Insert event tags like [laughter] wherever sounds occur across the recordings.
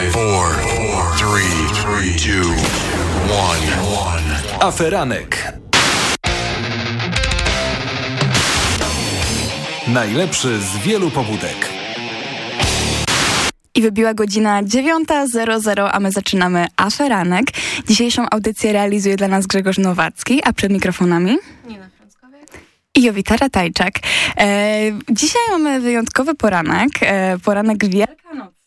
five, four, four, three, three, two, one, one. Aferanek. Najlepszy z wielu pobudek. I wybiła godzina 9.00, a my zaczynamy Aferanek. Dzisiejszą audycję realizuje dla nas Grzegorz Nowacki, a przed mikrofonami... Nina i Jowita Ratajczak. E, dzisiaj mamy wyjątkowy poranek, e, poranek wielkanocny.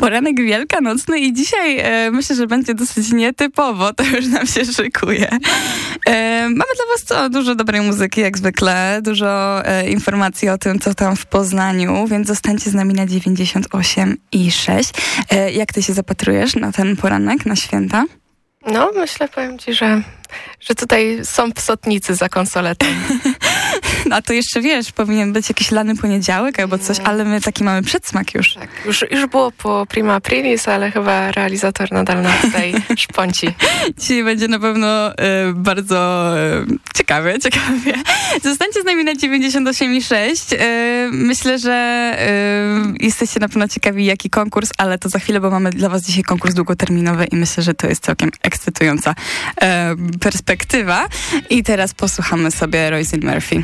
Poranek wielkanocny i dzisiaj e, myślę, że będzie dosyć nietypowo, to już nam się szykuje. E, mamy dla was co? Dużo dobrej muzyki jak zwykle, dużo e, informacji o tym, co tam w Poznaniu, więc zostańcie z nami na 98 i 6. E, jak ty się zapatrujesz na ten poranek, na święta? No, myślę, powiem ci, że że tutaj są psotnicy za konsoletą. [laughs] No a to jeszcze wiesz, powinien być jakiś lany poniedziałek albo coś, ale my taki mamy przedsmak już. Tak, już, już było po prima aprilis, ale chyba realizator nadal na tutaj [laughs] szponci. Dzisiaj będzie na pewno y, bardzo y, ciekawie, [laughs] ciekawie. Zostańcie z nami na 98,6. Y, myślę, że y, jesteście na pewno ciekawi, jaki konkurs, ale to za chwilę, bo mamy dla was dzisiaj konkurs długoterminowy i myślę, że to jest całkiem ekscytująca y, perspektywa. I teraz posłuchamy sobie Roisin Murphy.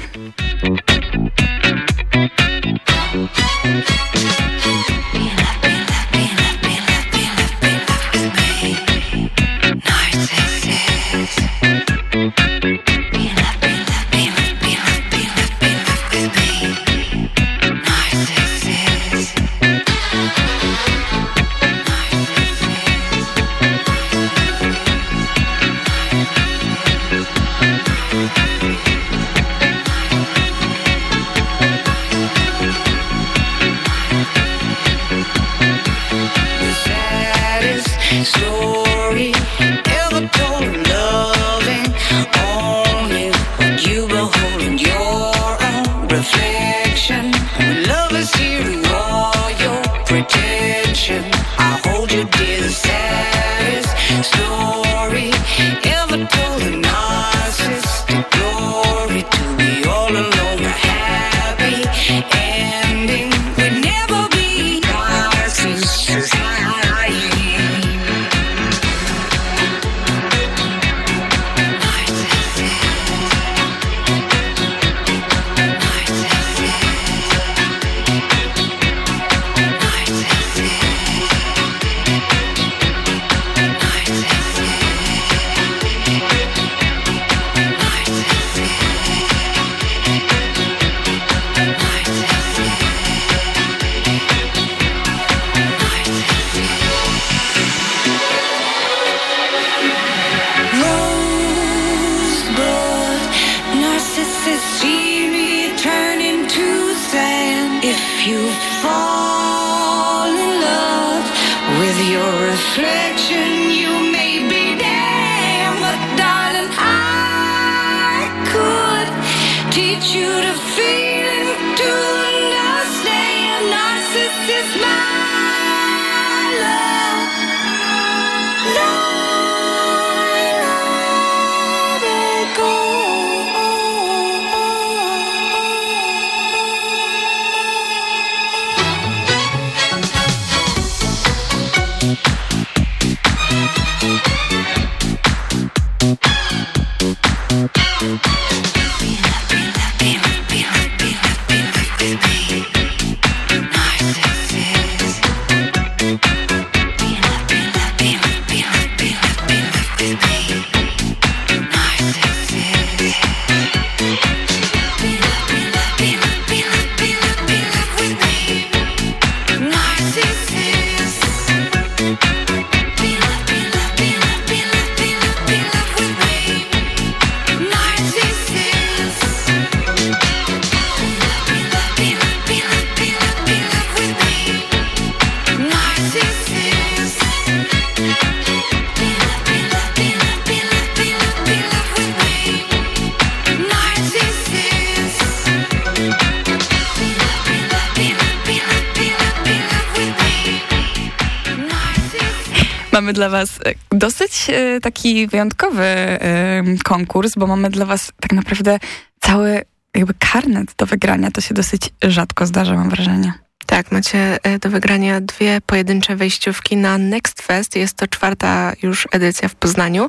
Dla Was e, dosyć e, taki wyjątkowy e, konkurs, bo mamy dla Was tak naprawdę cały jakby karnet do wygrania. To się dosyć rzadko zdarza, mam wrażenie. Tak, macie do wygrania dwie pojedyncze wejściówki na Next Fest. Jest to czwarta już edycja w Poznaniu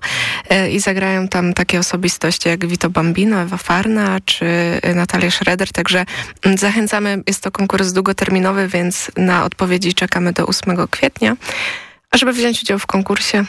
i zagrają tam takie osobistości jak Vito Bambino, Ewa Farna czy Natalia Schroeder, także mm, zachęcamy. Jest to konkurs długoterminowy, więc na odpowiedzi czekamy do 8 kwietnia. Żeby wziąć udział w konkursie,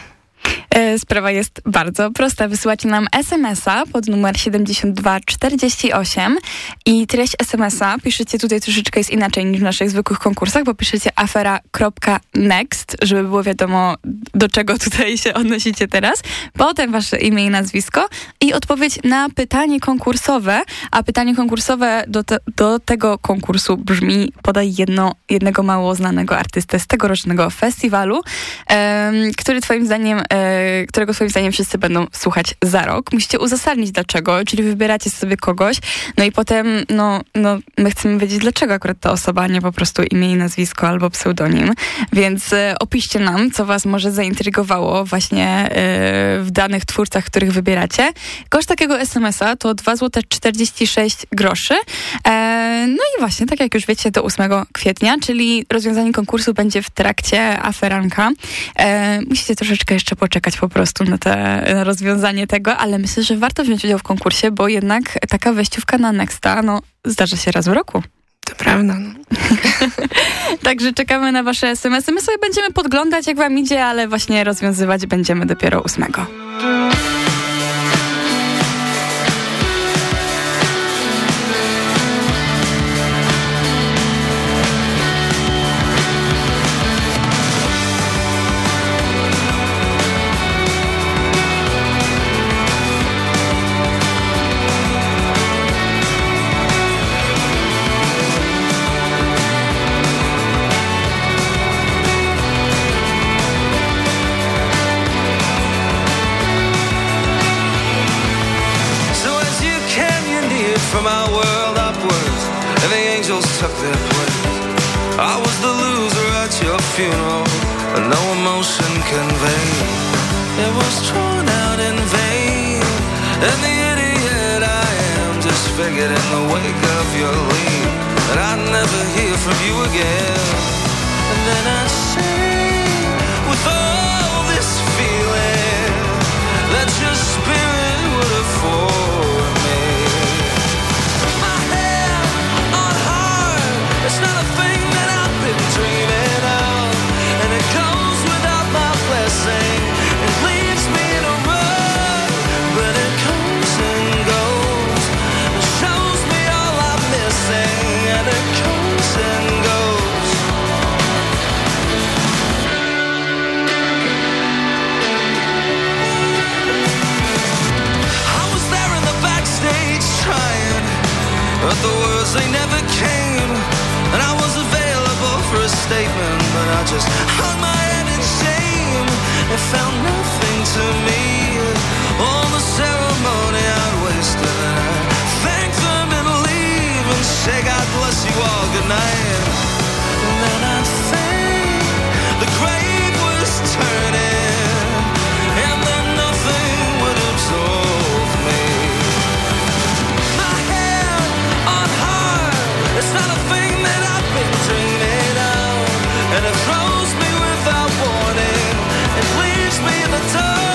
sprawa jest bardzo prosta. Wysyłacie nam SMS-a pod numer 7248 i treść SMS-a piszecie tutaj troszeczkę jest inaczej niż w naszych zwykłych konkursach, bo piszecie afera.next, żeby było wiadomo, do czego tutaj się odnosicie teraz. Potem wasze imię i nazwisko i odpowiedź na pytanie konkursowe, a pytanie konkursowe do, te, do tego konkursu brzmi podaj jedno, jednego mało znanego artystę z tegorocznego festiwalu, um, który twoim zdaniem E, którego swoim zdaniem wszyscy będą słuchać za rok. Musicie uzasadnić dlaczego, czyli wybieracie sobie kogoś, no i potem, no, no my chcemy wiedzieć, dlaczego akurat ta osoba, a nie po prostu imię i nazwisko albo pseudonim. Więc e, opiszcie nam, co was może zaintrygowało właśnie e, w danych twórcach, których wybieracie. Koszt takiego SMS-a to 2 zł 46 groszy. E, no i właśnie, tak jak już wiecie, do 8 kwietnia, czyli rozwiązanie konkursu będzie w trakcie aferanka. E, musicie troszeczkę jeszcze poczekać po prostu na, te, na rozwiązanie tego, ale myślę, że warto wziąć udział w konkursie, bo jednak taka wejściówka na Nexta, no, zdarza się raz w roku. To prawda. No. [laughs] Także czekamy na wasze SMS-y. My sobie będziemy podglądać, jak wam idzie, ale właśnie rozwiązywać będziemy dopiero ósmego. disfigured in the wake of your leave that I'd never hear from you again. And then I see with all this fear just hung my head in shame. It felt nothing to me. All the ceremony i wasted. I thank them and leave and say God bless you all. Good night. And then I think the grave was turning. and it throws me without warning. It leaves me in the dark.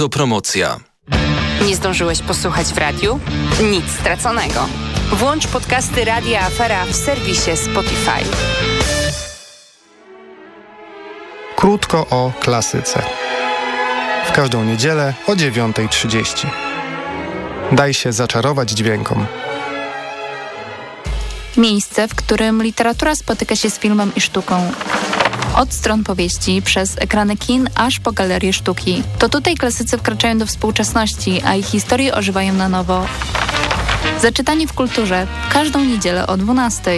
Autopromocja. Nie zdążyłeś posłuchać w radiu? Nic straconego. Włącz podcasty Radia Afera w serwisie Spotify. Krótko o klasyce. W każdą niedzielę o 9.30. Daj się zaczarować dźwiękom. Miejsce, w którym literatura spotyka się z filmem i sztuką. Od stron powieści, przez ekrany kin, aż po galerie sztuki. To tutaj klasycy wkraczają do współczesności, a ich historie ożywają na nowo. Zaczytanie w kulturze. Każdą niedzielę o 12.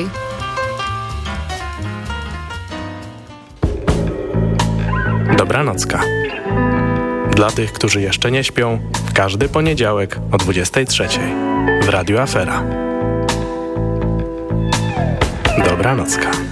Dobranocka. Dla tych, którzy jeszcze nie śpią, każdy poniedziałek o 23 w Radiu Afera. Dobranocka.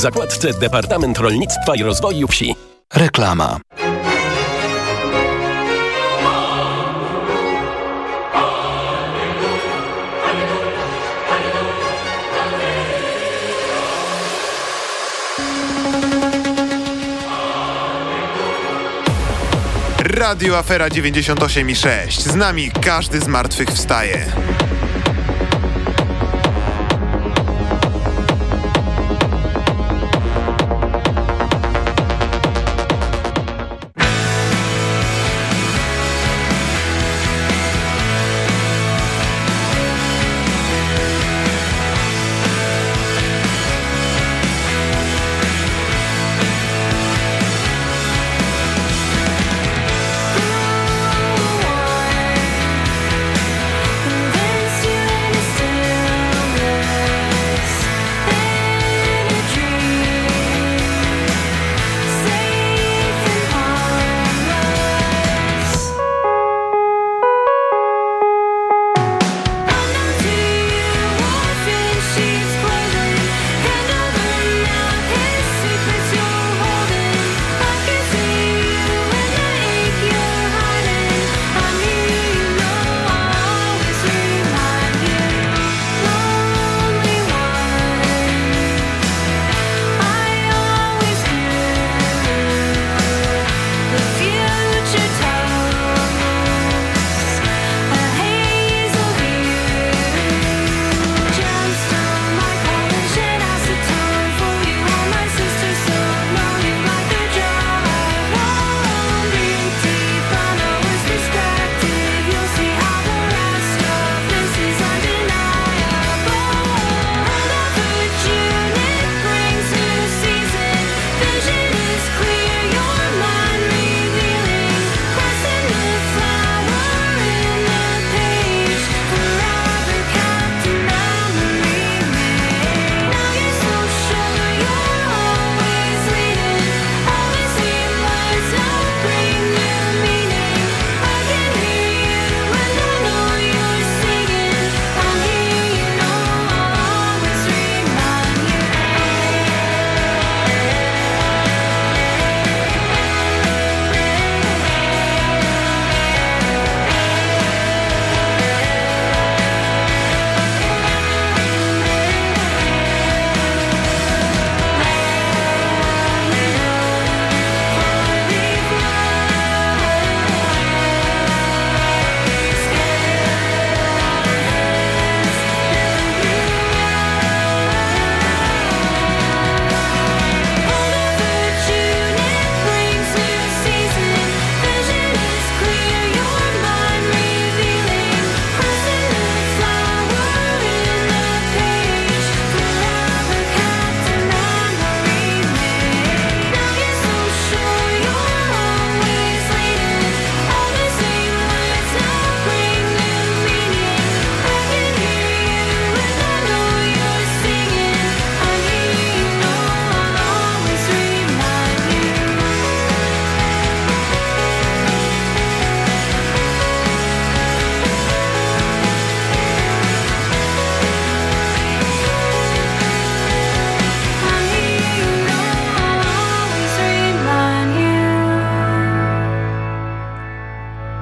zakładce Departament Rolnictwa i Rozwoju Wsi. Reklama. Radio Afera 98 i 6. Z nami każdy z martwych wstaje.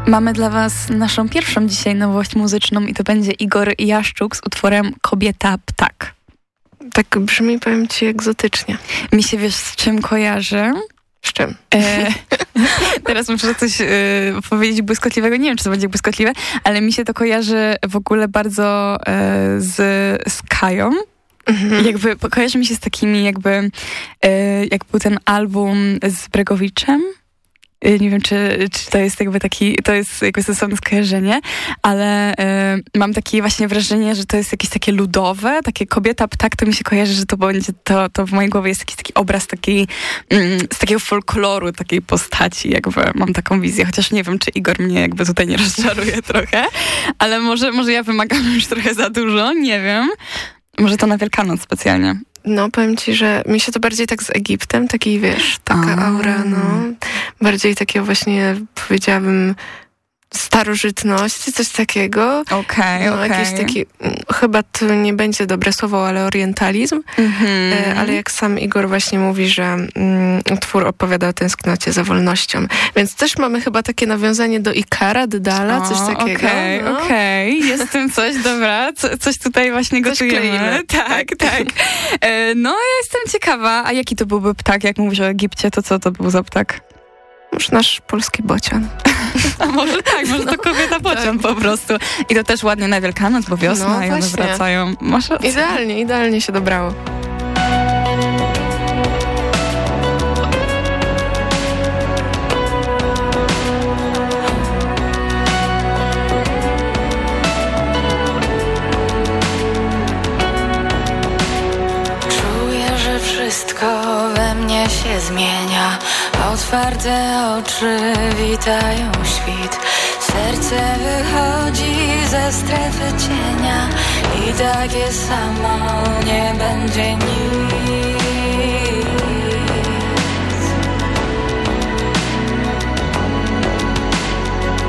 Mamy dla Was naszą pierwszą dzisiaj nowość muzyczną i to będzie Igor Jaszczuk z utworem Kobieta Ptak. Tak brzmi, powiem ci, egzotycznie. Mi się wiesz, z czym kojarzy? Z czym? E, [laughs] teraz muszę coś e, powiedzieć błyskotliwego. Nie wiem, czy to będzie błyskotliwe, ale mi się to kojarzy w ogóle bardzo e, z, z Kają. Mhm. Jakby kojarzy mi się z takimi jakby, e, jak był ten album z Bregowiczem. Y, nie wiem, czy, czy to jest jakby taki, to jest jakby stosowne skojarzenie, ale y, mam takie właśnie wrażenie, że to jest jakieś takie ludowe, takie kobieta ptak, to mi się kojarzy, że to będzie, to, to w mojej głowie jest jakiś taki obraz takiej, mm, z takiego folkloru, takiej postaci, jakby mam taką wizję, chociaż nie wiem, czy Igor mnie jakby tutaj nie rozczaruje [laughs] trochę, ale może, może ja wymagam już trochę za dużo, nie wiem. Może to na Wielkanoc specjalnie. No, powiem ci, że mi się to bardziej tak z Egiptem, taki wiesz, taka A. aura, no. Bardziej takie właśnie, powiedziałabym, starożytność, coś takiego. Okej, okay, no, okay. Jakiś taki, mm, chyba to nie będzie dobre słowo, ale orientalizm. Mm -hmm. Ale jak sam Igor właśnie mówi, że mm, twór opowiada o tęsknocie za wolnością. Więc też mamy chyba takie nawiązanie do Ikara, Dydala, coś takiego. Okej, okay, no. okej. Okay. Jest w tym coś, dobra. Co, coś tutaj właśnie coś gotujemy. Kleimy. Tak, [laughs] tak. E, no, ja jestem ciekawa. A jaki to byłby ptak? Jak mówisz o Egipcie, to co to był za ptak? Może nasz polski bocian. A może tak, może to kobieta bocian tak. po prostu. I to też ładnie na Wielkanoc, bo wiosna no, i one wracają. Masz Idealnie, idealnie się dobrało. Czuję, że wszystko we mnie się zmienia Otwarte oczy witają świt. Serce wychodzi ze strefy cienia I takie samo nie będzie nic.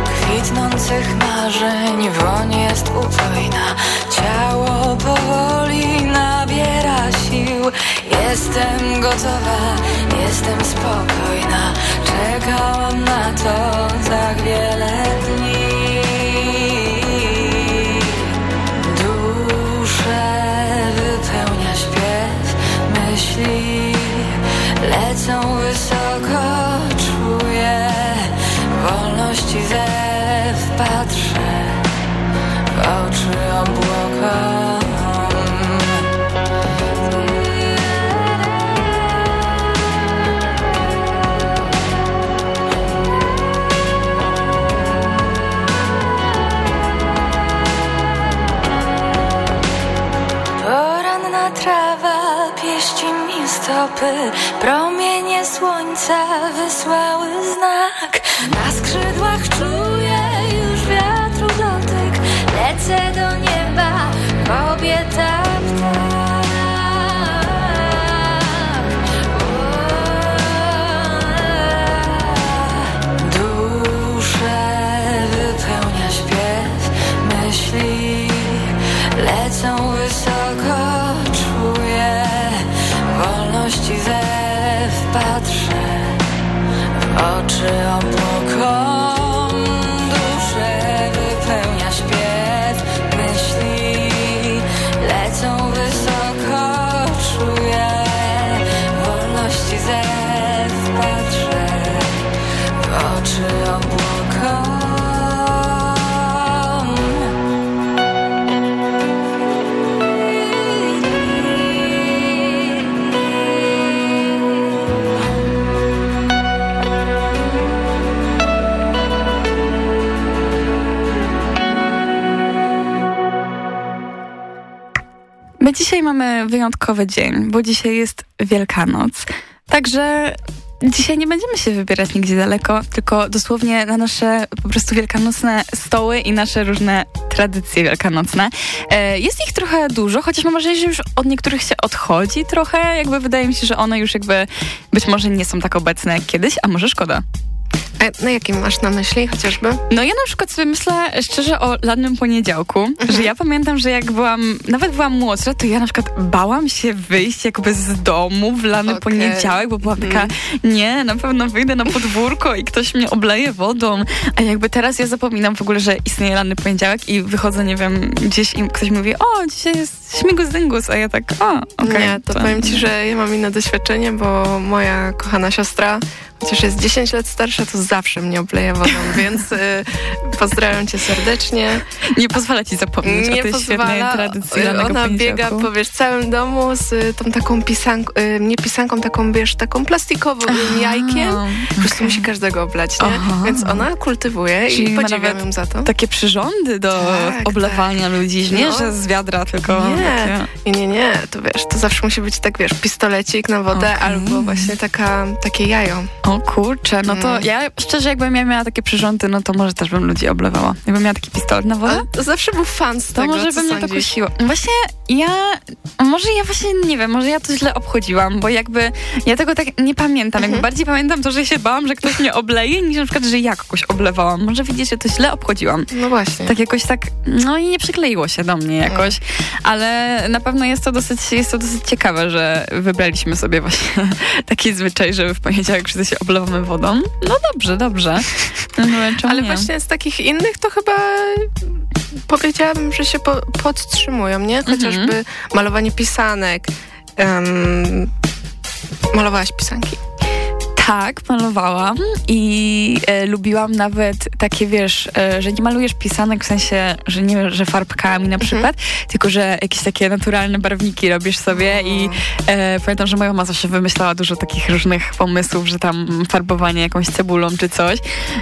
Kwitnących marzeń woń jest upojna. Ciało powoli Jestem gotowa, jestem spokojna. Czekałam na to tak wiele dni. Duszę wypełnia śpiew Myśli lecą wysoko. Czuję wolności zew Patrzę stopy. Promienie słońca wysłały znak. Na skrzydłach czuję w oczy dzisiaj mamy wyjątkowy dzień, bo dzisiaj jest Wielkanoc. Także dzisiaj nie będziemy się wybierać nigdzie daleko, tylko dosłownie na nasze po prostu wielkanocne stoły i nasze różne tradycje wielkanocne. E, jest ich trochę dużo, chociaż mam wrażenie, że już od niektórych się odchodzi trochę. Jakby wydaje mi się, że one już jakby być może nie są tak obecne jak kiedyś, a może szkoda. A na jakim masz na myśli chociażby? No ja na przykład sobie myślę szczerze o ladnym poniedziałku, Mhm. że ja pamiętam, że jak byłam, nawet byłam młodsza, to ja na przykład bałam się wyjść jakby z domu w lany Okej. poniedziałek, bo byłam taka, nie, na pewno wyjdę na podwórko i ktoś mnie obleje wodą. A jakby teraz ja zapominam w ogóle, że istnieje lany poniedziałek i wychodzę, nie wiem, gdzieś i ktoś mówi, o, dzisiaj jest śmigus dyngus, a ja tak, o, okej. Nie, to powiem ci, że ja mam inne doświadczenie, bo moja kochana siostra, chociaż jest 10 lat starsza, to zawsze mnie obleje wodą, [laughs] więc y, pozdrawiam cię serdecznie. Nie pozwala ci zapomnieć o Nie tej świetnej pozwala. tradycji lanego Ona biega po wiesz, całym domu z y, tą taką pisanką, y, nie pisanką, taką wiesz, taką plastikową jajkiem. Po prostu musi każdego oblać, nie? Aha. Więc ona kultywuje Czyli i podziwiam ją za to. Takie przyrządy do Tak, oblewania ludzi, nie, No. że z wiadra, tylko Nie, takie... nie, nie, nie, to wiesz, to zawsze musi być tak, wiesz, pistolecik na wodę Okej. albo właśnie taka, takie jajo. O kurczę, no to Mm. ja szczerze jakbym ja miała takie przyrządy, no to może też bym ludzi oblewała. Jakbym miała taki pistolet na wodę, Ale to zawsze był fan z to tego, może by mnie to kusiło. Właśnie ja, może ja właśnie nie wiem, może ja to źle obchodziłam, bo jakby ja tego tak nie pamiętam. Mhm. Jakby bardziej pamiętam to, że się bałam, że ktoś mnie obleje, niż na przykład, że ja kogoś oblewałam. Może widzisz, że to źle obchodziłam. No właśnie. Tak jakoś tak, no i nie przykleiło się do mnie jakoś, ale na pewno jest to dosyć, jest to dosyć ciekawe, że wybraliśmy sobie właśnie [laughs] taki zwyczaj, że w poniedziałek wszyscy się oblewamy wodą. No dobrze, dobrze. No, Ale nie? właśnie z takich innych to chyba powiedziałabym, że się po, podtrzymują, nie? Mhm. Chociażby malowanie pisanek. em, malowałaś pisanki? Tak, malowałam i e, lubiłam nawet takie, wiesz, e, że nie malujesz pisanek w sensie, że nie, że farbkami na przykład, tylko że jakieś takie naturalne barwniki robisz sobie i e, pamiętam, że moja mama zawsze wymyślała dużo takich różnych pomysłów, że tam farbowanie jakąś cebulą czy coś.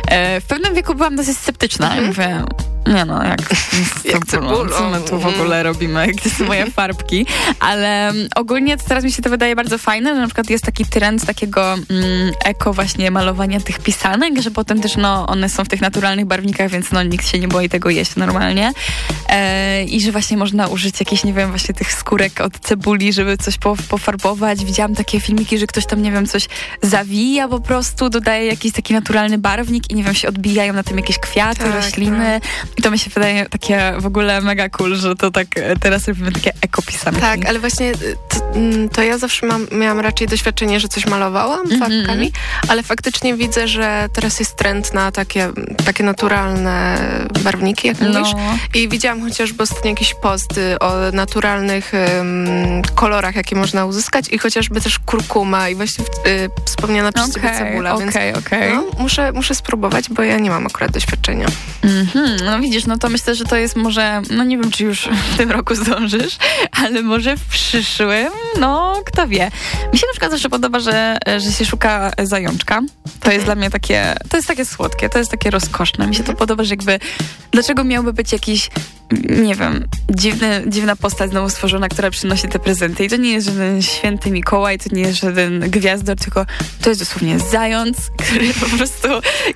E, w pewnym wieku byłam dosyć sceptyczna i mówię, nie no, jak, z [laughs] Jak cebulą, co my tu w ogóle robimy, gdzie są moje [laughs] farbki, ale mm, ogólnie teraz mi się to wydaje bardzo fajne, że na przykład jest taki trend takiego mm, eko właśnie malowania tych pisanek, że potem też no one są w tych naturalnych barwnikach, więc no nikt się nie boi tego jeść normalnie. E, i że właśnie można użyć jakichś, nie wiem, właśnie tych skórek od cebuli, żeby coś po, pofarbować. Widziałam takie filmiki, że ktoś tam, nie wiem, coś zawija po prostu, dodaje jakiś taki naturalny barwnik i nie wiem, się odbijają na tym jakieś kwiaty, Tak, rośliny i to mi się wydaje takie w ogóle mega cool, że to tak e, teraz robimy takie ekopisanki. Tak, ale właśnie y, to, mm, to ja zawsze mam, miałam raczej doświadczenie, że coś malowałam Mhm. farbkami, ale faktycznie widzę, że teraz jest trend na takie, takie naturalne barwniki, jak mówisz. No. I widziałam chociażby ostatnio jakiś post y, o naturalnych ym, kolorach, jakie można uzyskać i chociażby też kurkuma i właśnie y, wspomniana przez ciebie Okej, cebula, więc okej, okej. no, muszę, muszę spróbować, bo ja nie mam akurat doświadczenia. Mhm, no widzisz, no to myślę, że to jest może, no nie wiem, czy już w tym roku zdążysz, ale może w przyszłym, no kto wie. Mi się na przykład zawsze podoba, że, że się szuka zajączka. To jest dla mnie takie, to jest takie słodkie, to jest takie rozkoszne. Mi się to podoba, że jakby, dlaczego miałby być jakiś, nie wiem, dziwny, dziwna postać znowu stworzona, która przynosi te prezenty. I to nie jest żaden święty Mikołaj, to nie jest żaden gwiazdor, tylko to jest dosłownie zając, [laughs] który po prostu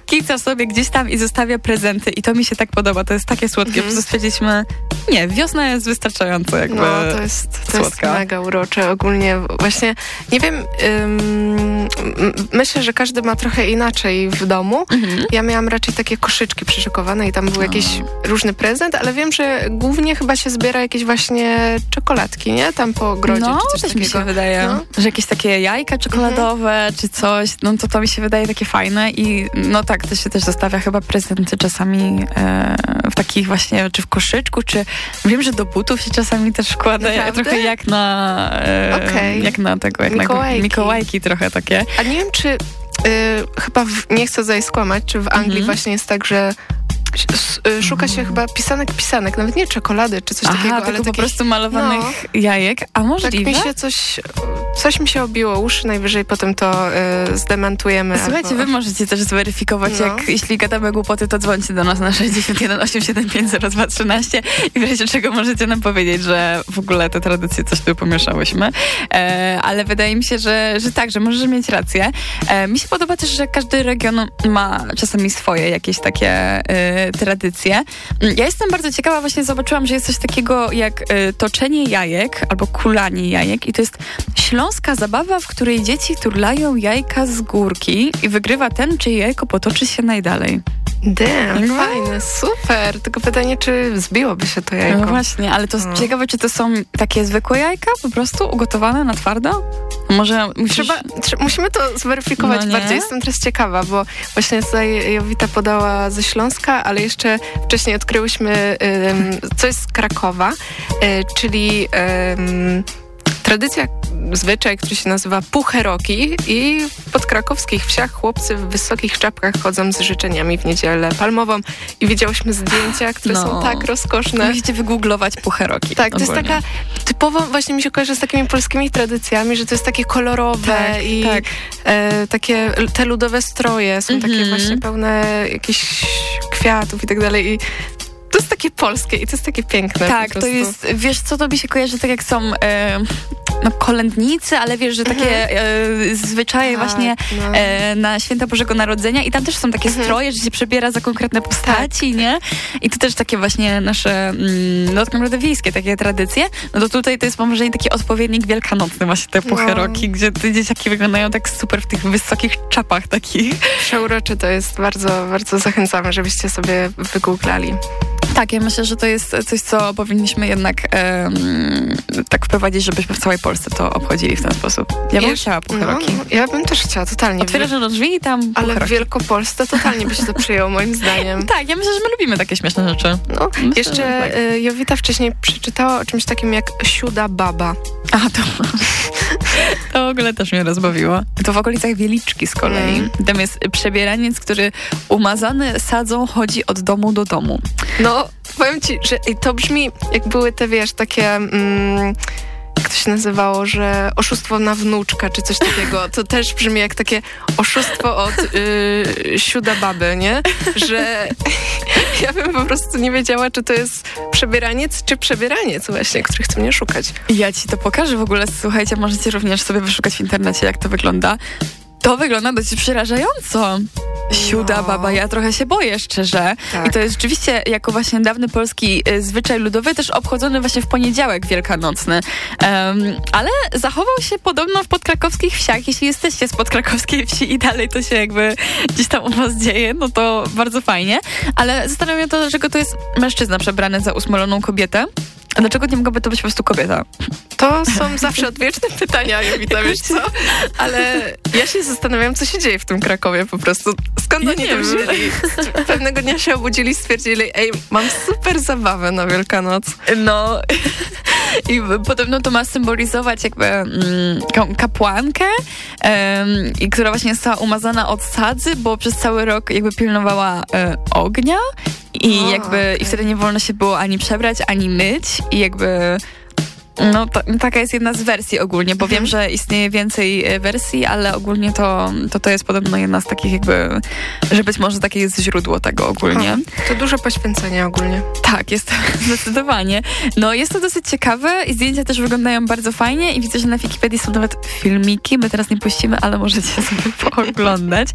kica sobie gdzieś tam i zostawia prezenty. I to mi się tak podoba, to jest takie słodkie. Po prostu stwierdziliśmy, nie, wiosna jest wystarczająco jakby No, to jest, to jest mega urocze. Ogólnie właśnie, nie wiem, ym, myślę, że każdy ma trochę inaczej w domu. Mhm. Ja miałam raczej takie koszyczki przyszykowane i tam był jakiś różny prezent, ale wiem, że głównie chyba się zbiera jakieś właśnie czekoladki, nie? Tam po ogrodzie no, czy coś takiego. mi się wydaje, No. że jakieś takie jajka czekoladowe czy coś, no to to mi się wydaje takie fajne i no tak, to się też zostawia chyba prezenty czasami e, w takich właśnie, czy w koszyczku, czy wiem, że do butów się czasami też wkłada, Naprawdę? trochę jak na e, Okej. jak na tego, jak Mikołajki. na Mikołajki trochę takie. A nie wiem, czy y, chyba, w, nie chcę tutaj skłamać, czy w Anglii Mhm. właśnie jest tak, że szuka się chyba pisanek, pisanek, nawet nie czekolady czy coś Aha, takiego, ale po takich, prostu malowanych jajek, a Tak możliwe? mi się coś, coś mi się obiło uszy, najwyżej potem to y, zdementujemy. Słuchajcie, albo... wy możecie też zweryfikować, No. jak jeśli gadamy głupoty, to dzwońcie do nas na 61 875 0213 i w razie czego możecie nam powiedzieć, że w ogóle te tradycje coś tu pomieszałyśmy. E, ale wydaje mi się, że, że tak, że możesz mieć rację. E, mi się podoba też, że każdy region ma czasami swoje jakieś takie e, tradycje. Mm, Ja jestem bardzo ciekawa, właśnie zobaczyłam, że jest coś takiego jak e, toczenie jajek albo kulanie jajek i to jest śląska zabawa, w której dzieci turlają jajka z górki i wygrywa ten, czyje jajko potoczy się najdalej. Damn, no. fajne, super. Tylko pytanie, czy zbiłoby się to jajko? No właśnie, ale to no. ciekawe, czy to są takie zwykłe jajka, po prostu ugotowane na twardo? Może musisz... Trzeba, musimy to zweryfikować no bardziej. Jestem teraz ciekawa, bo właśnie tutaj Jowita podała ze Śląska, ale jeszcze wcześniej odkryłyśmy um, coś z Krakowa, um, czyli um, tradycja, zwyczaj, który się nazywa pucheroki i w podkrakowskich wsiach chłopcy w wysokich czapkach chodzą z życzeniami w niedzielę palmową i widziałyśmy zdjęcia, które no. są tak rozkoszne. Musicie wygooglować pucheroki. Tak, to ogólnie. jest taka typowo, właśnie mi się kojarzy z takimi polskimi tradycjami, że to jest takie kolorowe tak, i tak. E, takie te ludowe stroje są takie mhm. właśnie pełne jakichś kwiatów i tak dalej i to jest takie polskie i to jest takie piękne. Tak, to jest, wiesz co, to mi się kojarzy tak jak są e, no, kolędnicy, ale wiesz, że takie mhm. e, zwyczaje tak, właśnie no. e, na święta Bożego Narodzenia i tam też są takie mhm. stroje, że się przebiera za konkretne postaci, tak. nie? I to też takie właśnie nasze, mm, no tak naprawdę wiejskie takie tradycje. No to tutaj to jest mam wrażenie taki odpowiednik wielkanocny właśnie te pucheroki, no. gdzie te dzieciaki wyglądają tak super w tych wysokich czapach takich. Przeurocze to jest, bardzo, bardzo zachęcamy, żebyście sobie wygooglali. Tak, ja myślę, że to jest coś, co powinniśmy jednak um, tak wprowadzić, żebyśmy w całej Polsce to obchodzili w ten sposób. Ja bym ja, chciała pucheroki. No, ja bym też chciała, totalnie. Otwierasz do drzwi i tam Ale w Wielkopolsce totalnie by się to przyjęło, moim zdaniem. [laughs] tak, ja myślę, że my lubimy takie śmieszne rzeczy. No, myślę, jeszcze tak. Y, Jowita wcześniej przeczytała o czymś takim jak siuda baba. A, to... To w ogóle też mnie rozbawiło. To w okolicach Wieliczki z kolei. Mm. Tam jest przebieraniec, który umazany sadzą chodzi od domu do domu. No, powiem ci, że to brzmi, jak były te, wiesz, takie... Mm, jak to się nazywało, że oszustwo na wnuczka, czy coś takiego. To też brzmi jak takie oszustwo od yy, siuda baby, nie? Że ja bym po prostu nie wiedziała, czy to jest przebieraniec, czy przebieraniec właśnie, których chcę mnie szukać. Ja ci to pokażę w ogóle. Słuchajcie, możecie również sobie wyszukać w internecie, jak to wygląda. To wygląda dość przerażająco. Siuda no. baba, ja trochę się boję szczerze. Tak. I to jest rzeczywiście jako właśnie dawny polski y, zwyczaj ludowy, też obchodzony właśnie w poniedziałek wielkanocny. Um, ale zachował się podobno w podkrakowskich wsiach. Jeśli jesteście z podkrakowskiej wsi i dalej to się jakby gdzieś tam u was dzieje, no to bardzo fajnie. Ale zastanawiam się to, dlaczego to jest mężczyzna przebrany za usmoloną kobietę. A dlaczego nie mogłaby to być po prostu kobieta? To są zawsze odwieczne pytania, Jowita, wiesz co? Ale ja się zastanawiam, co się dzieje w tym Krakowie po prostu. Skąd oni to wzięli? Pewnego dnia się obudzili i stwierdzili, ej, mam super zabawę na Wielkanoc. No i podobno to ma symbolizować jakby mm, kapłankę, um, i która właśnie została umazana od sadzy, bo przez cały rok jakby pilnowała e, ognia i jakby i wtedy nie wolno się było ani przebrać, ani myć. I jakby no, to, taka jest jedna z wersji ogólnie, bo mhm. wiem, że istnieje więcej e, wersji, ale ogólnie to, to to jest podobno jedna z takich jakby, że być może takie jest źródło tego ogólnie. to duże poświęcenie ogólnie. Tak, jest to [laughs] zdecydowanie. No, jest to dosyć ciekawe i zdjęcia też wyglądają bardzo fajnie i widzę, że na Wikipedii są nawet filmiki, my teraz nie puścimy, ale możecie [laughs] sobie pooglądać.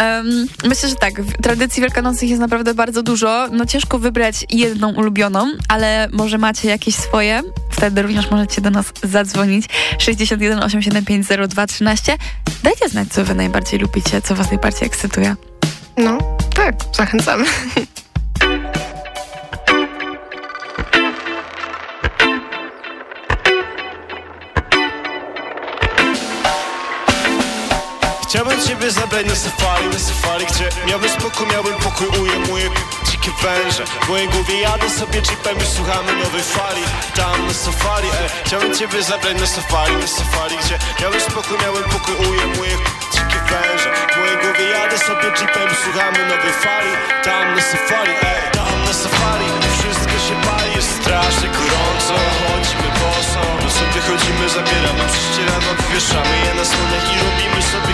Um, myślę, że tak, w tradycji wielkanocnych jest naprawdę bardzo dużo. No ciężko wybrać jedną ulubioną, ale może macie jakieś swoje, wtedy również również możecie do nas zadzwonić 61 875 0213. Dajcie znać, co wy najbardziej lubicie, co was najbardziej ekscytuje. No, tak, zachęcamy. Chciałbym ciebie zabrać na safari, na safari Gdzie miałbym spokój, miałbym pokój Ujmuję dzikie węże. W mojej głowie jadę sobie jeepem i słuchamy nowej fali. Tam na safari, e Chciałbym ciebie zabrać na safari, na safari Gdzie miałbym spokój, miałbym pokój Ujmuję dzikie węże. W mojej głowie jadę sobie jeepem i słuchamy nowej fali. Tam na safari, e Tam na safari. Wszystko się pali, jest strasznie gorąco. Chodzimy boso, do sobie chodzimy, zabieramy prześcieramy, obwieszamy je na słoniach i robimy sobie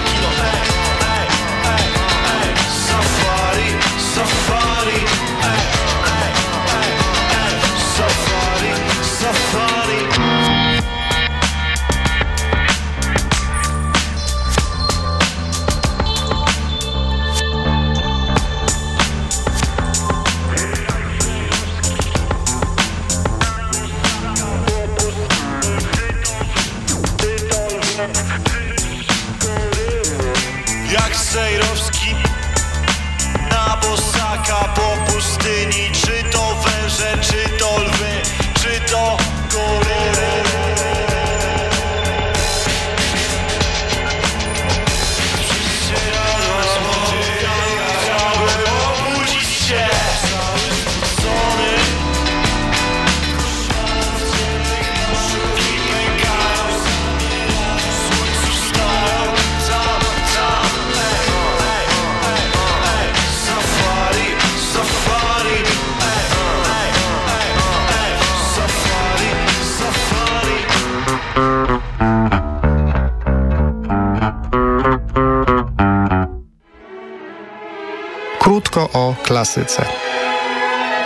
klasyce.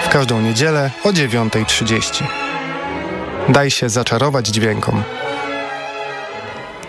W każdą niedzielę o 9.30. Daj się zaczarować dźwiękom.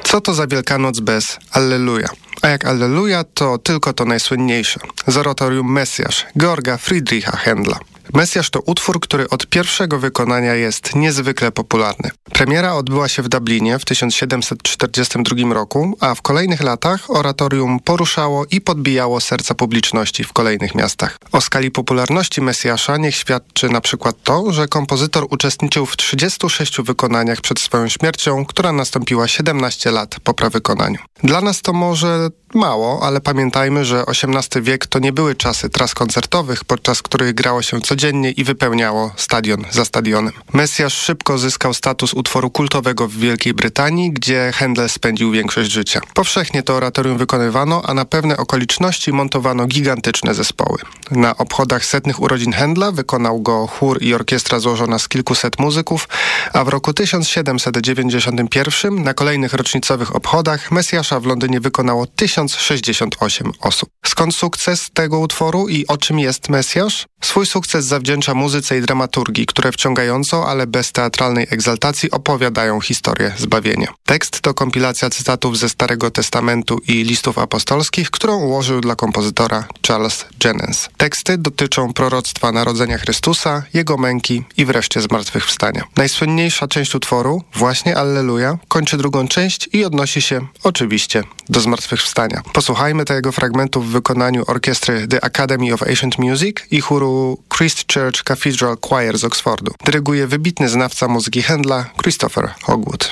Co to za Wielkanoc bez Alleluja? A jak Alleluja, to tylko to najsłynniejsze. Z oratorium Mesjasz, Georga Friedricha Händla. Mesjasz to utwór, który od pierwszego wykonania jest niezwykle popularny. Premiera odbyła się w Dublinie w 1742 roku, a w kolejnych latach oratorium poruszało i podbijało serca publiczności w kolejnych miastach. O skali popularności Mesjasza niech świadczy na przykład to, że kompozytor uczestniczył w 36 wykonaniach przed swoją śmiercią, która nastąpiła 17 lat po prawykonaniu. Dla nas to może mało, ale pamiętajmy, że XVIII wiek to nie były czasy tras koncertowych, podczas których grało się codziennie i wypełniało stadion za stadionem. Mesjasz szybko zyskał status utworu kultowego w Wielkiej Brytanii, gdzie Handel spędził większość życia. Powszechnie to oratorium wykonywano, a na pewne okoliczności montowano gigantyczne zespoły. Na obchodach setnych urodzin Handla wykonał go chór i orkiestra złożona z kilkuset muzyków, a w roku 1791 na kolejnych rocznicowych obchodach Mesjasza w Londynie wykonało 1068 osób. Skąd sukces tego utworu i o czym jest Mesjasz? Swój sukces zawdzięcza muzyce i dramaturgii, które wciągająco, ale bez teatralnej egzaltacji opowiadają historię zbawienia. Tekst to kompilacja cytatów ze Starego Testamentu i listów apostolskich, którą ułożył dla kompozytora Charles Jennens. Teksty dotyczą proroctwa narodzenia Chrystusa, jego męki i wreszcie zmartwychwstania. Najsłynniejsza część utworu, właśnie Alleluja, kończy drugą część i odnosi się oczywiście do zmartwychwstania. Posłuchajmy tego fragmentu w wykonaniu orkiestry The Academy of Ancient Music i chóru Christchurch Cathedral Choir z Oxfordu. Dyryguje wybitny znawca muzyki Handla Christopher Hogwood.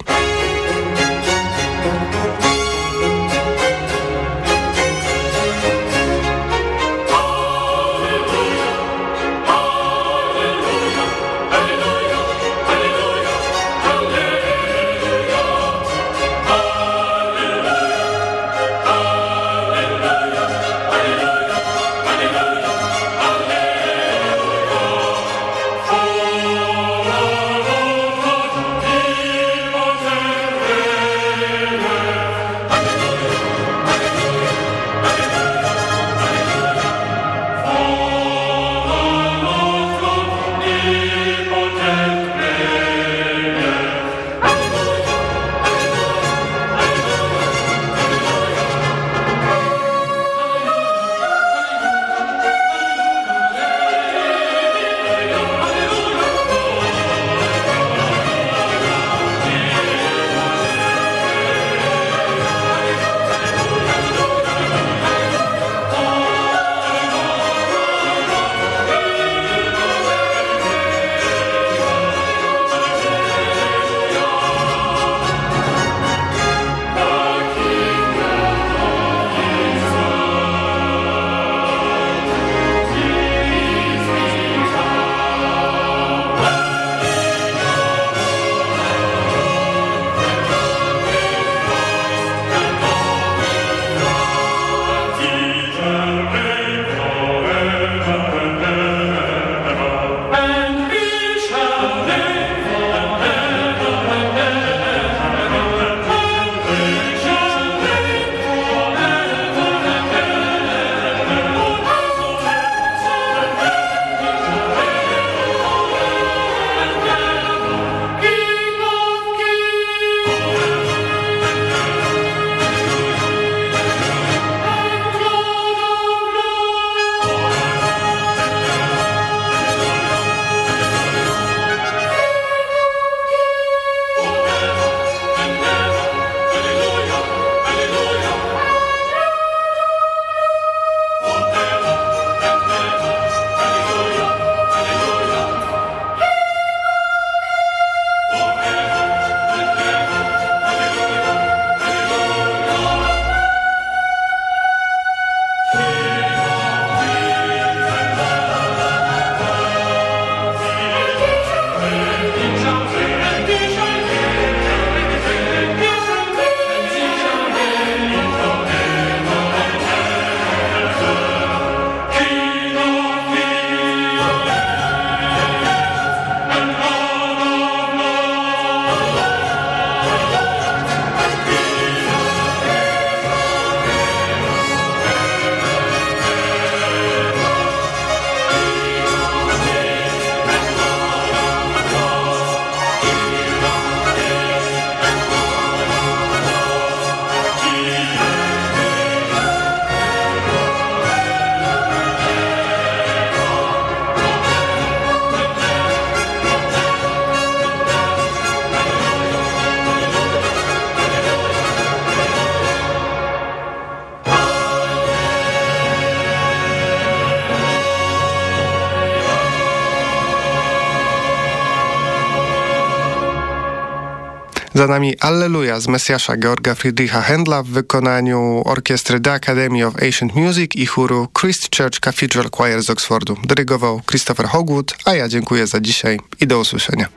Za nami Alleluja z Mesjasza Georga Friedricha Händla w wykonaniu orkiestry The Academy of Ancient Music i chóru Christchurch Cathedral Choir z Oxfordu. Dyrygował Christopher Hogwood, a ja dziękuję za dzisiaj i do usłyszenia.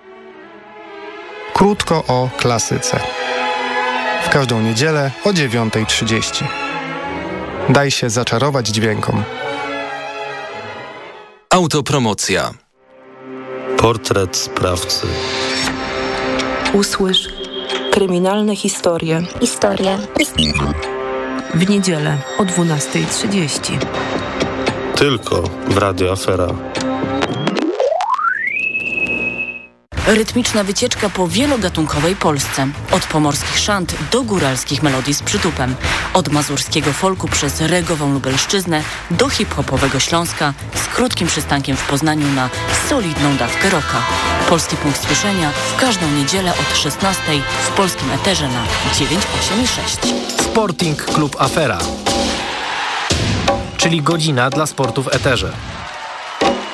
Krótko o klasyce. W każdą niedzielę o 9.30. Daj się zaczarować dźwiękom. Autopromocja. Portret sprawcy. Usłysz kryminalne historie. Historie. W niedzielę o 12.30. Tylko w Radio Afera. Rytmiczna wycieczka po wielogatunkowej Polsce. Od pomorskich szant do góralskich melodii z przytupem. Od mazurskiego folku przez regową Lubelszczyznę do hip-hopowego Śląska z krótkim przystankiem w Poznaniu na solidną dawkę roka. Polski punkt słyszenia w każdą niedzielę od 16 w polskim eterze na 986. Sporting Klub Afera. Czyli godzina dla sportu w eterze.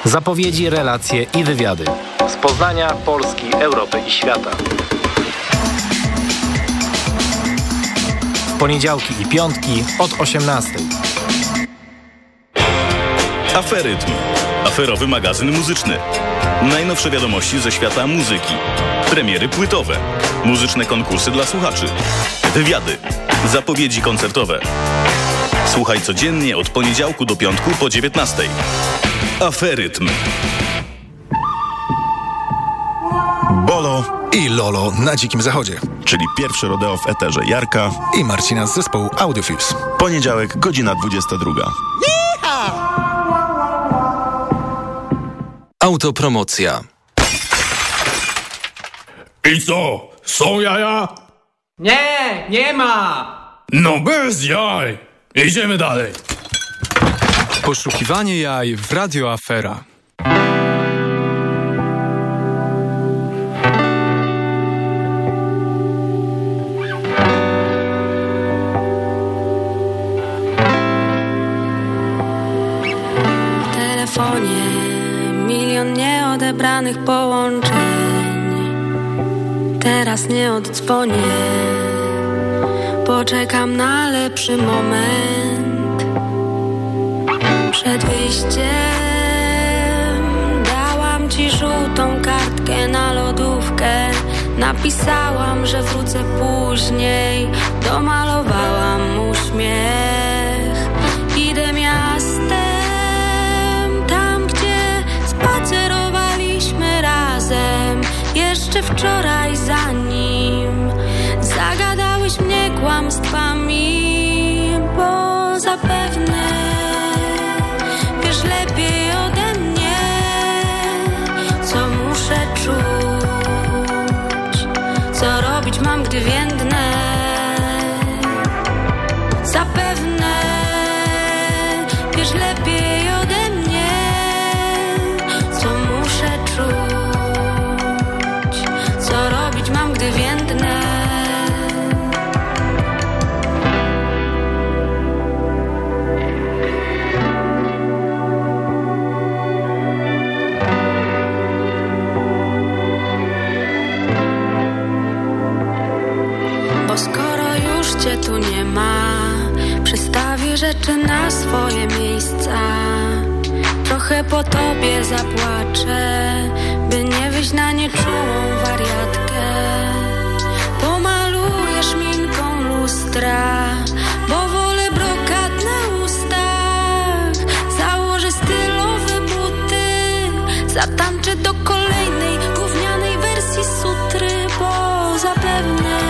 Zapowiedzi, relacje i wywiady. Z Poznania, Polski, Europy i świata. Poniedziałki i piątki od 18. Aferytm. Aferowy magazyn muzyczny. Najnowsze wiadomości ze świata muzyki. Premiery płytowe. Muzyczne konkursy dla słuchaczy. Wywiady. Zapowiedzi koncertowe. Słuchaj codziennie od poniedziałku do piątku po 19. Aferytm. I Lolo na Dzikim Zachodzie. Czyli pierwszy rodeo w eterze Jarka i Marcina z zespołu Audiofuse. Poniedziałek, godzina 22. Autopromocja. I co? Są jaja? Nie, nie ma! No bez jaj! Idziemy dalej. Poszukiwanie jaj w Radio Afera. Nieodebranych połączeń. Teraz nie oddzwonię. Poczekam na lepszy moment. Przed wyjściem dałam ci żółtą kartkę na lodówkę. Napisałam, że wrócę później. Domalowałam uśmiech. Jeszcze wczoraj zanim zagadałeś mnie kłamstwami, bo zapewne wiesz lepiej Trochę po tobie zapłaczę, by nie wyjść na nieczułą wariatkę. Pomaluję szminką lustra, bo wolę brokat na ustach. Założę stylowe buty, zatamczę do kolejnej gównianej wersji sutry, bo zapewne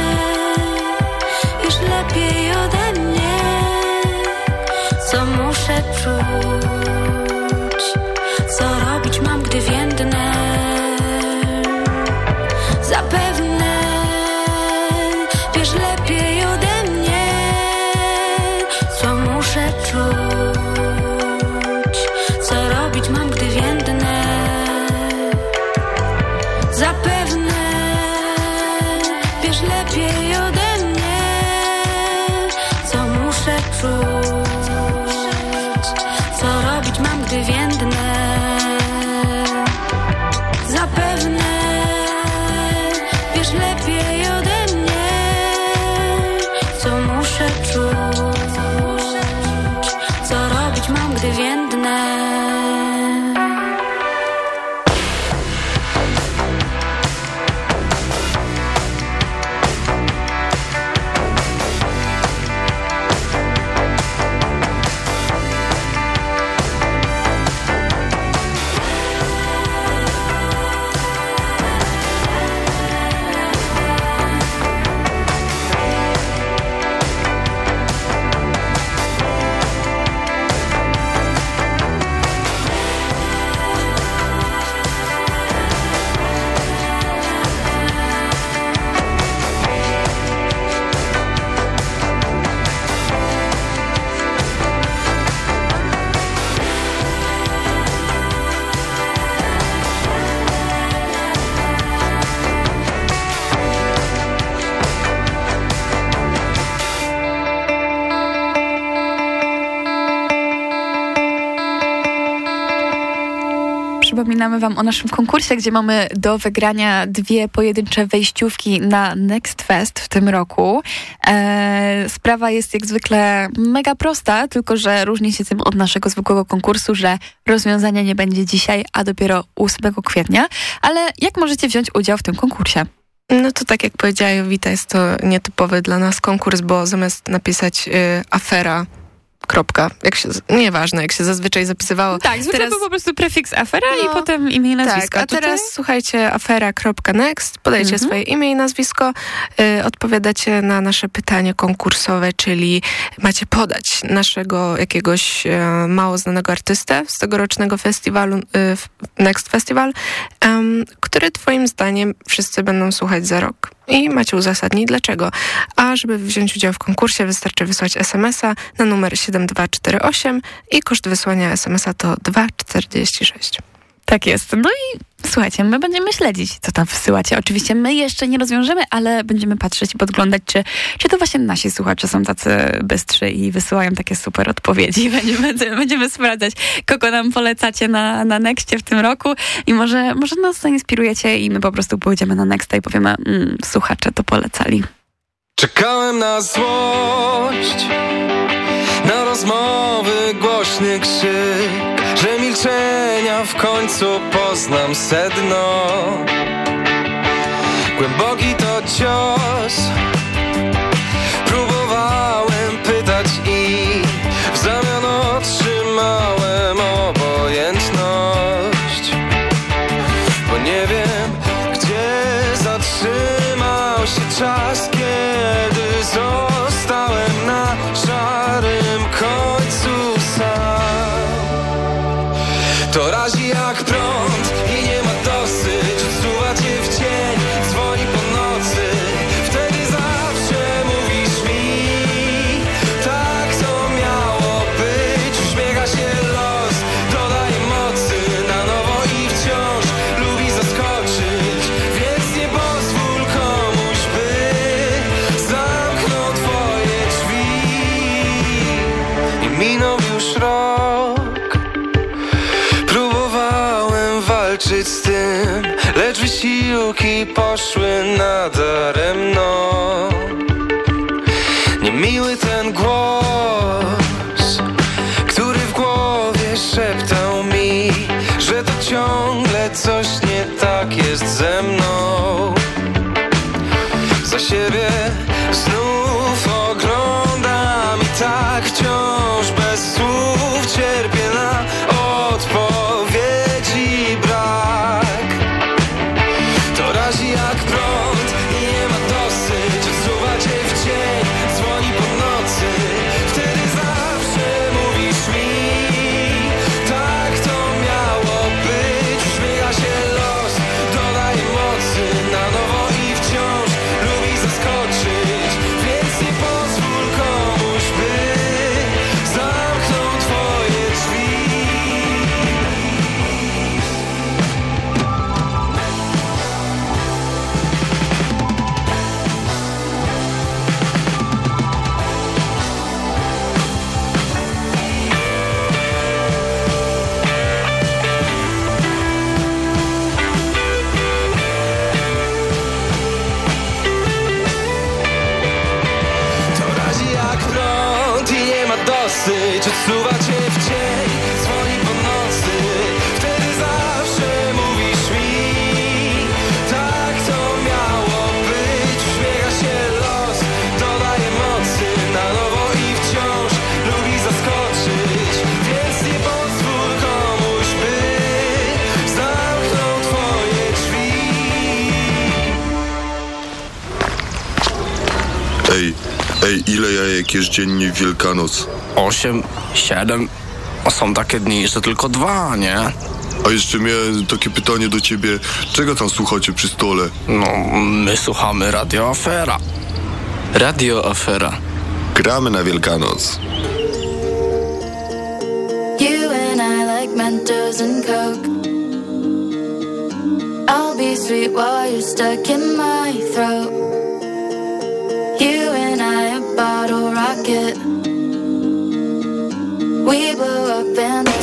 przypominamy Wam o naszym konkursie, gdzie mamy do wygrania dwie pojedyncze wejściówki na Next Fest w tym roku. E, sprawa jest jak zwykle mega prosta, tylko że różni się tym od naszego zwykłego konkursu, że rozwiązania nie będzie dzisiaj, a dopiero 8 kwietnia. Ale jak możecie wziąć udział w tym konkursie? No to tak jak powiedziała Jowita, jest to nietypowy dla nas konkurs, bo zamiast napisać y, afera kropka, jak się, nieważne, jak się zazwyczaj zapisywało. Tak, zwykle teraz, był po prostu prefiks afera no, i potem imię i nazwisko. Tak, a tutaj? teraz słuchajcie, afera.next, podajcie mhm. swoje imię i nazwisko, y, odpowiadacie na nasze pytanie konkursowe, czyli macie podać naszego jakiegoś y, mało znanego artystę z tegorocznego festiwalu, y, Next Festival, który twoim zdaniem wszyscy będą słuchać za rok i macie uzasadnić dlaczego. A żeby wziąć udział w konkursie wystarczy wysłać SMS-a na numer 7248 i koszt wysłania SMS-a to 2,46. Tak jest. No i słuchajcie, my będziemy śledzić, co tam wysyłacie. Oczywiście my jeszcze nie rozwiążemy, ale będziemy patrzeć i podglądać, czy, czy to właśnie nasi słuchacze są tacy bystrzy i wysyłają takie super odpowiedzi. [laughs] Będziemy, będziemy sprawdzać, kogo nam polecacie na, na Nexcie w tym roku i może, może nas zainspirujecie i my po prostu pójdziemy na Nexta i powiemy, mm, słuchacze to polecali. Czekałem na złość, na rozmowy, głośny krzyk że milczenia w końcu poznam sedno. Głęboki to cios poszły nadaremno jest dziennie w Wielkanoc? Osiem, siedem, a są takie dni, że tylko dwa, nie? A jeszcze miałem takie pytanie do ciebie. Czego tam słuchacie przy stole? No, my słuchamy Radio Afera. Radio Afera. Gramy na Wielkanoc. You and I like Mentos and Coke. I'll be sweet while you're stuck in my throat. We blew up and.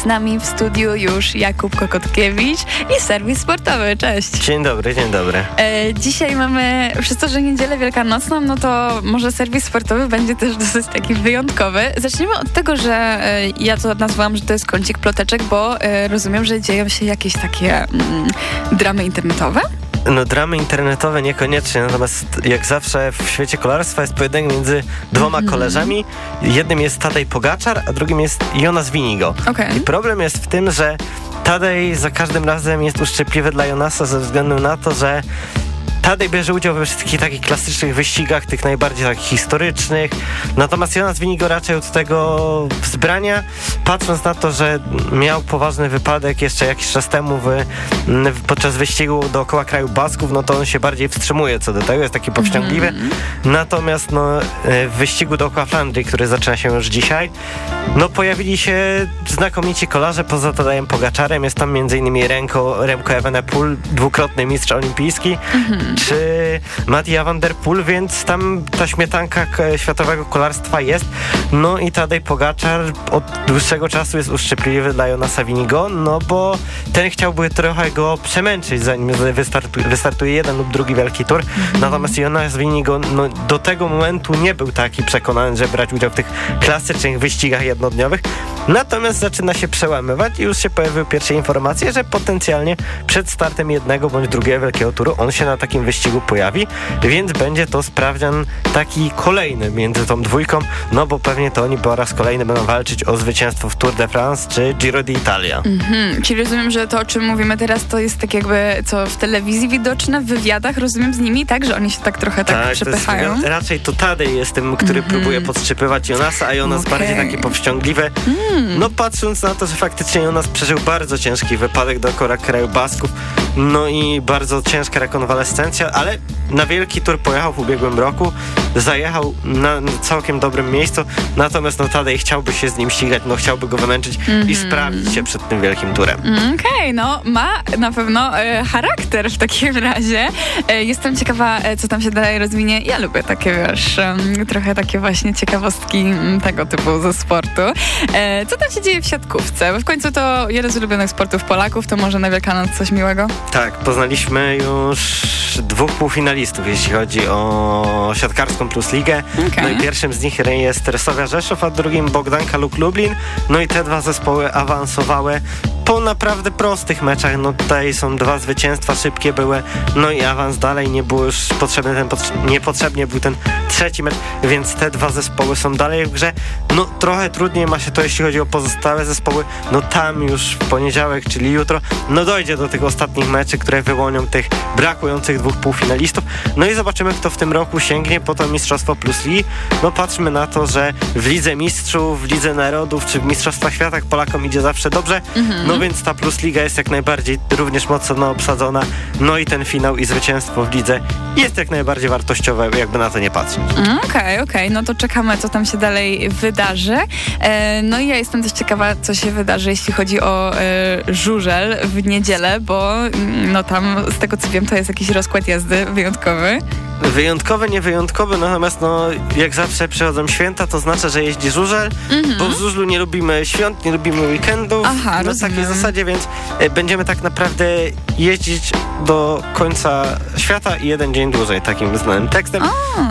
Z nami w studiu już Jakub Kokotkiewicz i serwis sportowy. Cześć. Dzień dobry, dzień dobry. E, dzisiaj mamy, przez to, że niedzielę wielkanocną, no to może serwis sportowy będzie też dosyć taki wyjątkowy. Zaczniemy od tego, że e, ja to nazwałam, że to jest kącik ploteczek, bo e, rozumiem, że dzieją się jakieś takie mm, dramy internetowe. No dramy internetowe niekoniecznie, natomiast jak zawsze w świecie kolarstwa jest pojedynek między dwoma Mhm. koleżami. Jednym jest Tadej Pogaczar, a drugim jest Jonas Winigo. Okej. I problem jest w tym, że Tadej za każdym razem jest uszczypliwy dla Jonasa ze względu na to, że Tadej bierze udział we wszystkich takich klasycznych wyścigach, tych najbardziej takich historycznych. Natomiast Jonas Winigo raczej od tego wzbrania, patrząc na to, że miał poważny wypadek jeszcze jakiś czas temu w, podczas wyścigu dookoła kraju Basków, no to on się bardziej wstrzymuje co do tego, jest taki powściągliwy. Natomiast no, e, w wyścigu dookoła Flandrii, który zaczyna się już dzisiaj, no pojawili się znakomici kolarze poza Tadejem Pogaczarem. Jest tam m.in. Remco, Remco Evenepoel, dwukrotny mistrz olimpijski, czy Mattia van der Poel, więc tam ta śmietanka światowego kolarstwa jest. No i Tadej Pogaczar od dłuższego czasu jest uszczypliwy dla Jonasa Winigo, no bo ten chciałby trochę go przemęczyć, zanim wystartu, wystartuje jeden lub drugi wielki tur. Natomiast Jonas Winigo no, do tego momentu nie był taki przekonany, że brać udział w tych klasycznych wyścigach jednodniowych. Natomiast zaczyna się przełamywać i już się pojawiły pierwsze informacje, że potencjalnie przed startem jednego bądź drugiego wielkiego turu on się na takim wyścigu pojawi, więc będzie to sprawdzian taki kolejny między tą dwójką, no bo pewnie to oni po raz kolejny będą walczyć o zwycięstwo w Tour de France czy Giro d'Italia. Mhm. Czyli rozumiem, że to, o czym mówimy teraz, to jest tak jakby co w telewizji widoczne, w wywiadach, rozumiem z nimi, tak? Że oni się tak trochę tak, jest, przepychają. Mhm. raczej to Tadej jest tym, który próbuje podszczypywać Jonasa, a Jonas Okej. bardziej takie powściągliwe. Mm. No patrząc na to, że faktycznie Jonas przeżył bardzo ciężki wypadek dookoła kraju Basków, no i bardzo ciężka rekonwalescencja, ale na wielki tur pojechał w ubiegłym roku, zajechał na całkiem dobrym miejscu, natomiast no Tadej chciałby się z nim ścigać, no chciałby go wymęczyć i Mhm. sprawdzić się przed tym wielkim turem. Mm, Okej, no ma na pewno e, charakter w takim [laughs] razie. E, jestem ciekawa, e, co tam się dalej rozwinie. Ja lubię takie, wiesz, trochę takie właśnie ciekawostki mm, tego typu ze sportu. E, co tam się dzieje w siatkówce? Bo w końcu to jeden z ulubionych sportów Polaków, to może na Wielkanoc coś miłego? Tak, poznaliśmy już dwóch półfinalistów, jeśli chodzi o siatkarską plus ligę. Okej. No i pierwszym z nich jest Resowia Rzeszów, a drugim Bogdanka Luk Lublin. No i te dwa zespoły awansowały po naprawdę prostych meczach. No tutaj są dwa zwycięstwa, szybkie były. No i awans dalej, nie było już potrzebny ten, pot- niepotrzebnie był ten trzeci mecz, więc te dwa zespoły są dalej w grze. No trochę trudniej ma się to, jeśli chodzi o pozostałe zespoły. No tam już w poniedziałek, czyli jutro, no dojdzie do tych ostatnich meczy, które wyłonią tych brakujących dwóch półfinalistów. No i zobaczymy, kto w tym roku sięgnie po to Mistrzostwo Plus Ligi. No patrzmy na to, że w Lidze Mistrzów, w Lidze Narodów, czy w Mistrzostwach Świata Polakom idzie zawsze dobrze. Mhm. No więc ta Plus Liga jest jak najbardziej również mocno obsadzona. No i ten finał i zwycięstwo w lidze jest jak najbardziej wartościowe, jakby na to nie patrzeć. Mm, Okej, okej, no to czekamy, co tam się dalej wydarzy. E, no i ja jestem też ciekawa, co się wydarzy, jeśli chodzi o e, żużel w niedzielę, bo mm, no tam z tego co wiem, to jest jakiś rozkład jazdy wyjątkowy. Wyjątkowy, niewyjątkowy, natomiast no, jak zawsze przychodzą święta, to znaczy, że jeździ żużel, Mhm. bo w żużlu nie lubimy świąt, nie lubimy weekendów, Aha, na rozumiem. takiej zasadzie, więc e, będziemy tak naprawdę jeździć do końca świata i jeden dzień dłużej, takim znanym tekstem.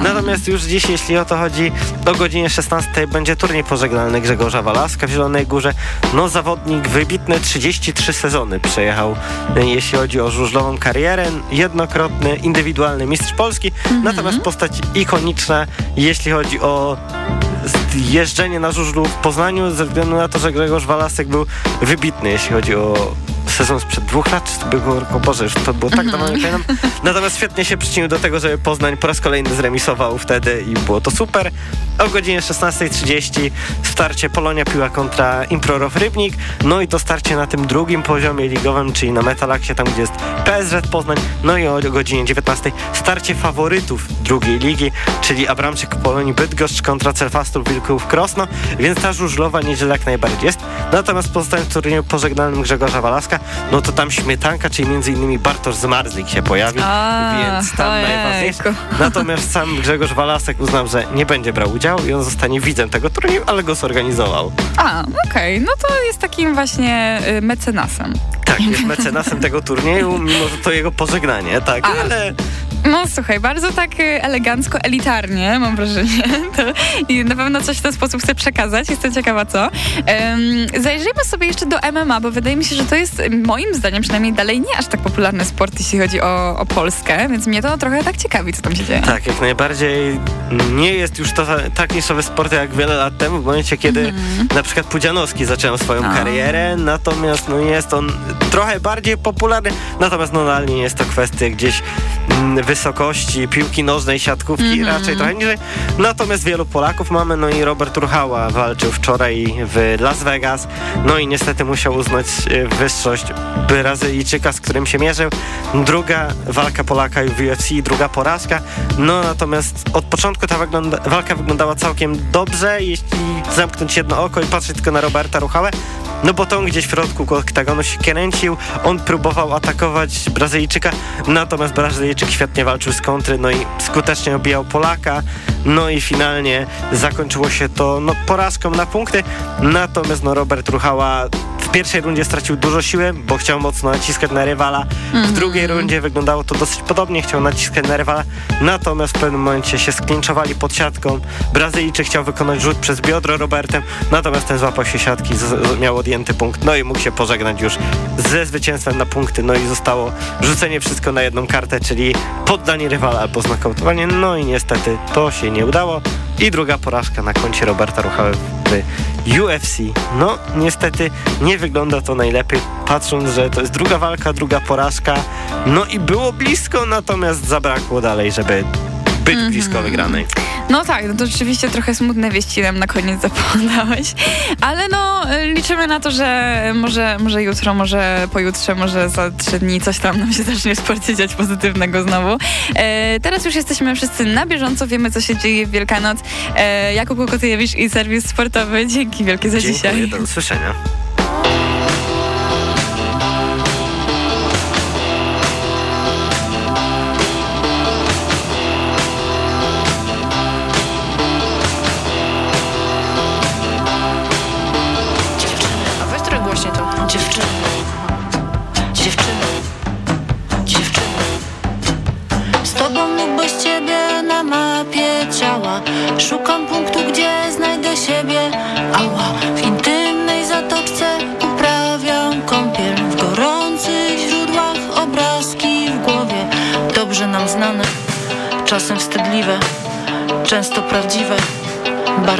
Natomiast już dziś, jeśli o to chodzi, o godzinie 16 będzie turniej pożegnalny Grzegorza Walaska w Zielonej Górze. No zawodnik wybitny, 33 sezony przejechał, e, jeśli chodzi o żużlową karierę, jednokrotny indywidualny mistrz Polski, natomiast postać ikoniczna, jeśli chodzi o z- jeżdżenie na żużlu w Poznaniu, ze względu na to, że Grzegorz Walasek był wybitny, jeśli chodzi o sezon sprzed dwóch lat, czy to było roku, Boże, już to było tak Mhm. dawno, nie pamiętam. Natomiast świetnie się przyczynił do tego, żeby Poznań po raz kolejny zremisował wtedy i było to super. O godzinie 16.30 starcie Polonia piła kontra Improrow Rybnik, no i to starcie na tym drugim poziomie ligowym, czyli na Metalaksie, tam gdzie jest PSZ Poznań, no i o godzinie 19 starcie faworytów drugiej ligi, czyli Abramczyk Polonii Bydgoszcz kontra Celfastów Wilków Krosno, więc ta żużlowa niedziela jak najbardziej jest. Natomiast pozostając w turnieju pożegnalnym Grzegorza Walaska, no to tam śmietanka, czyli między innymi Bartosz Zmarzlik się pojawi, A, więc tam najważniejsze. Natomiast sam Grzegorz Walasek uznał, że nie będzie brał udziału i on zostanie widzem tego turnieju, ale go zorganizował. A, okej, no to jest takim właśnie y, mecenasem. Tak, jest [laughs] mecenasem tego turnieju, mimo że to jego pożegnanie, tak, A. ale No słuchaj, bardzo tak y, elegancko, elitarnie mam wrażenie. [laughs] To, I na pewno coś w ten sposób chcę przekazać. Jestem ciekawa co. Um, zajrzyjmy sobie jeszcze do MMA, bo wydaje mi się, że to jest y, moim zdaniem przynajmniej dalej nie aż tak popularny sport, jeśli chodzi o, o Polskę, więc mnie to trochę tak ciekawi, co tam się dzieje. Tak, jak najbardziej nie jest już to tak niszowy sport jak wiele lat temu, w momencie kiedy na przykład Pudzianowski zaczął swoją No. karierę, natomiast no jest on trochę bardziej popularny, natomiast no nadal nie jest to kwestia gdzieś mm, wysokości piłki nożnej, siatkówki, Mhm. raczej trochę niżej. Natomiast wielu Polaków mamy, no i Robert Ruchała walczył wczoraj w Las Vegas, no i niestety musiał uznać e, wyższość Brazylijczyka, z którym się mierzył. Druga walka Polaka w UFC, druga porażka. No natomiast od początku ta wygląda, walka wyglądała całkiem dobrze, jeśli zamknąć jedno oko i patrzeć tylko na Roberta Ruchałę. No bo to on gdzieś w środku oktagonu się kręcił, on próbował atakować Brazylijczyka, natomiast Brazylijczyk świetnie walczył z kontry, no i skutecznie obijał Polaka, no i finalnie zakończyło się to no, porażką na punkty, natomiast no Robert Ruchała w pierwszej rundzie stracił dużo siły, bo chciał mocno naciskać na rywala, w Mhm. drugiej rundzie wyglądało to dosyć podobnie, chciał naciskać na rywala, natomiast w pewnym momencie się sklinczowali pod siatką, Brazylijczyk chciał wykonać rzut przez biodro Robertem, natomiast ten złapał się siatki, miał odjęty punkt, no i mógł się pożegnać już ze zwycięstwem na punkty, no i zostało rzucenie wszystko na jedną kartę, czyli poddanie rywala albo znokautowanie, no i niestety to się nie udało. I druga porażka na koncie Roberta Ruchały w UFC. No niestety nie wygląda to najlepiej, patrząc, że to jest druga walka, druga porażka, no i było blisko, natomiast zabrakło dalej, żeby być Mhm. blisko wygranej. No tak, no to rzeczywiście trochę smutne wieści nam na koniec zapodałeś, ale no liczymy na to, że może, może jutro, może pojutrze, może za trzy dni coś tam nam się zacznie w sporcie dziać pozytywnego znowu. E, teraz już jesteśmy wszyscy na bieżąco, wiemy co się dzieje w Wielkanoc. E, Jakub Kokotyjewicz i serwis sportowy, dzięki wielkie za Dziękuję, dzisiaj. do usłyszenia.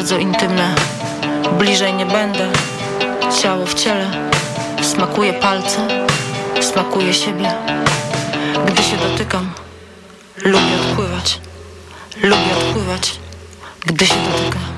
Bardzo intymne. Bliżej nie będę, ciało w ciele, smakuje palce, smakuje siebie. Gdy się dotykam, lubię odpływać, lubię odpływać, gdy się dotykam.